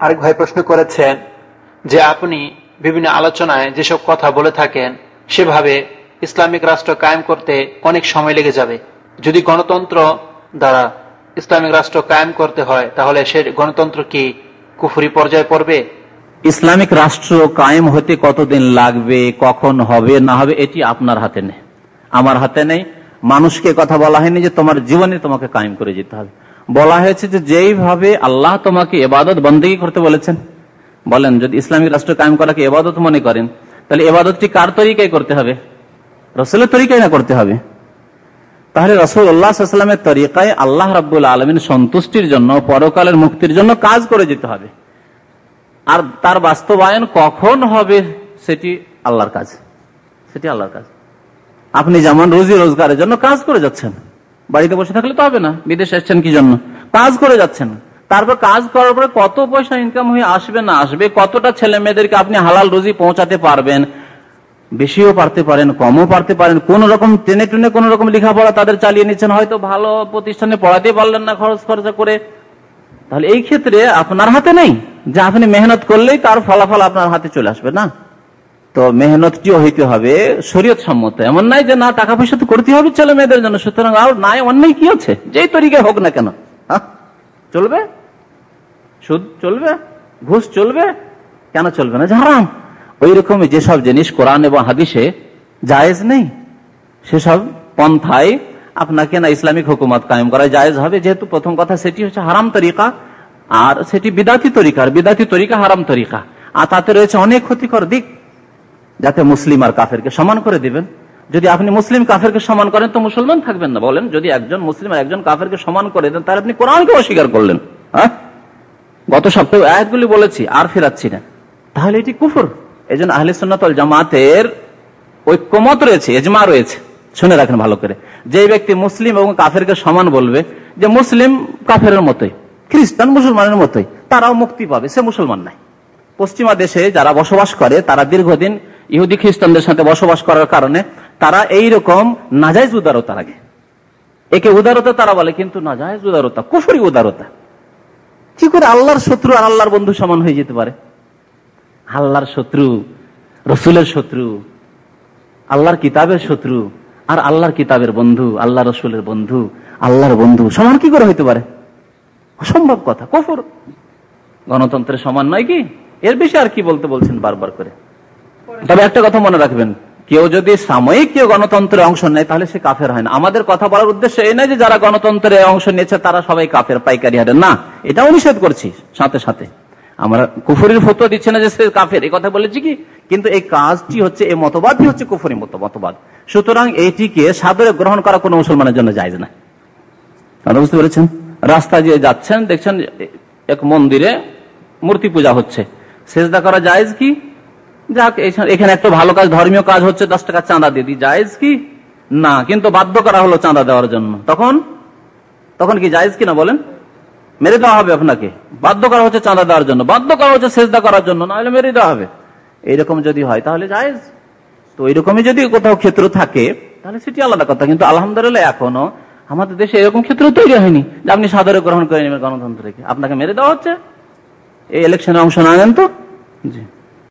আরেক ভাই প্রশ্ন করেছেন যে আপনি বিভিন্ন আলোচনায় যেসব কথা বলে থাকেন, সেভাবে ইসলামিক রাষ্ট্র কায়েম করতে অনেক সময় লেগে যাবে। যদি গণতন্ত্র দ্বারা ইসলামিক রাষ্ট্র কায়েম করতে হয়, তাহলে সে গণতন্ত্র কি কুফুরি পর্যায়ে পড়বে? ইসলামিক রাষ্ট্র কায়েম হতে কতদিন লাগবে, কখন হবে, না হবে, এটি আপনার হাতে নেই। আমার হাতে নেই। মানুষকে কথা বলা হয়নি যে তোমার জীবনে তোমাকে কায়েম করে যেতে হবে। বলা হয়েছে যে যেইভাবে আল্লাহ তোমাকে এবাদত বন্দী করতে বলেছেন, বলেন, যদি ইসলামিক রাষ্ট্র কায়েম করাকে এবাদত মনে করেন, তাহলে এবাদতটি কার তরিকায় করতে হবে? রসুলের তরিকায় না করতে হবে? তাহলে রসুল উল্লাহামের তরিকায় আল্লাহ রাবুল আলমিন সন্তুষ্টির জন্য, পরকালের মুক্তির জন্য কাজ করে যেতে হবে। আর তার বাস্তবায়ন কখন হবে সেটি আল্লাহর কাজ। সেটি আল্লাহর কাজ। আপনি যেমন রোজি রোজগারের জন্য কাজ করে যাচ্ছেন বাড়িতে বসে থাকলে তো হবে না, বিদেশে এসছেন কি জন্য? কাজ করে যাচ্ছেন। তারপর কাজ করার পরে কত পয়সা ইনকাম হয়ে আসবে না আসবে, কতটা ছেলে মেয়েদেরকে আপনি হালাল রোজি পৌঁছাতে পারবেন, বেশিও পারতে পারেন, কমও পারতে পারেন, কোন রকম টেনে টুনে কোন রকম লেখাপড়া তাদের চালিয়ে নিচ্ছেন, হয়তো ভালো প্রতিষ্ঠানে পড়াতে পারলেন না খরচ খরচা করে। তাহলে এই ক্ষেত্রে আপনার হাতে নেই, যে আপনি মেহনত করলেই তার ফলাফল আপনার হাতে চলে আসবে না। তো মেহনতটিও হইতে হবে? শরীয়ত সম্মত। এমন নাই যে না টাকা পয়সা তো করতে হবে ছেলে মেয়েদের জন্য। সুতরাং আর নাই, অন্যায় কি আছে? যেই তরিকায় হোক না কেন। চলবে? সুদ চলবে? ঘুষ চলবে? কেন চলবে না? হারাম ওই রকমই যেসব জিনিস কোরআন এবং হাদিসে জায়েজ নেই, সেসব পন্থায় আপনাকে না ইসলামিক হুকুমত কায়েম করা জায়েজ হবে। যেহেতু প্রথম কথা সেটি হচ্ছে হারাম তরিকা, আর সেটি বিদাতি তরিকা বিদাতি তরিকা হারাম তরিকা। আর তাতে রয়েছে অনেক ক্ষতিকর দিক। যাতে মুসলিম আর কাফেরকে সমান করে দিবেন। যদি আপনি মুসলিম কাফেরকে সমান করেন, তো মুসলমান থাকবেন না। বলেন, যদি একজন মুসলিম আর একজন কাফেরকে সমান করে দেন, তাহলে আপনি কোরআনকে অস্বীকার করলেন। হ্যাঁ? গত সপ্তাহে আয়াতগুলি বলেছি, আর ফেরাচ্ছি না। তাহলে এটি কুফর। এই জন্য আহলে জামাতের ঐক্যমত রয়েছে এজমা রয়েছে। শুনে রাখেন ভালো করে। যে ব্যক্তি মুসলিম এবং কাফেরকে সমান বলবে, যে মুসলিম কাফের মতোই, খ্রিস্টান মুসলমানের মতোই, তারাও মুক্তি পাবে। সে মুসলমান নাই পশ্চিমা দেশে যারা বসবাস করে, তারা দীর্ঘদিন ইহুদি খ্রিস্টানদের সাথে বসবাস করার কারণে তারা এই রকম নাজাইজ উদারতা লাগে একে উদারতা তারা বলে, কিন্তু নাজাইজ উদারতা, কুফরি উদারতা। কি করে আল্লাহর শত্রু আর আল্লাহর বন্ধু সমান হয়ে যেতে পারে? আল্লাহর শত্রু, রসুলের শত্রু, আল্লাহর কিতাবের শত্রু, আর আল্লাহর কিতাবের বন্ধু আল্লাহ রসুলের বন্ধু, আল্লাহর বন্ধু সমান কি করে হইতে পারে? অসম্ভব কথা, কফর। গণতন্ত্রের সমান নয় কি? এর বেশি আর কি বলতে বলছেন বারবার করে? তবে একটা কথা মনে রাখবেন, কেউ যদি সাময়িক কেউ গণতন্ত্রে অংশ নেয়, তাহলে সে কাফের হয় না। আমাদের কথা বলার উদ্দেশ্য এই নয় যে যারা গণতন্ত্রে অংশ নিয়েছে, তারা সবাই কাফের, পাইকারি হারে। না এটাও নিষেধ করছি, সাথে সাথে। আমরা কুফুরির ফটো দিচ্ছে না যে সে কাফের, এই কথা বলেছি কি? কিন্তু এই কাজটি হচ্ছে, এই মতবাদটি হচ্ছে কুফুরি মতবাদ। সুতরাং এইটিকে সাদরে গ্রহণ করা কোনো মুসলমানের জন্য যায় না বুঝতে পেরেছেন? রাস্তা দিয়ে যাচ্ছেন, দেখছেন এক মন্দিরে মূর্তি পূজা হচ্ছে। সেজদা করা যায় কি? যাক, এখানে একটা ভালো কাজ, ধর্মীয় কাজ হচ্ছে দশ টাকা চাঁদা দিয়ে দিই। জায়েজ কি? না, কিন্তু বাধ্য করা হলো চাঁদা দেওয়ার জন্য। তখন? তখন কি জায়েজ কি না বলেন? মেরে দেওয়া হবে আপনাকে। বাধ্য করা হচ্ছে চাঁদা দেওয়ার জন্য। বাধ্য করা হচ্ছে সেজদা করার জন্য না হলে মেরে দেওয়া হবে। এইরকম যদি হয়, তাহলে জায়েজ। তো এইরকমই যদি কোথাও ক্ষেত্র থাকে, তাহলে সেটি আলাদা কথা। কিন্তু আলহামদুলিল্লাহ এখনও আমাদের দেশে এরকম ক্ষেত্র তৈরি হয়নি যে আপনি সাদরে গ্রহণ করে নেবেন গণতন্ত্রকে। আপনাকে মেরে দেওয়া হচ্ছে। এই ইলেকশনে অংশ না নেন তো? জি।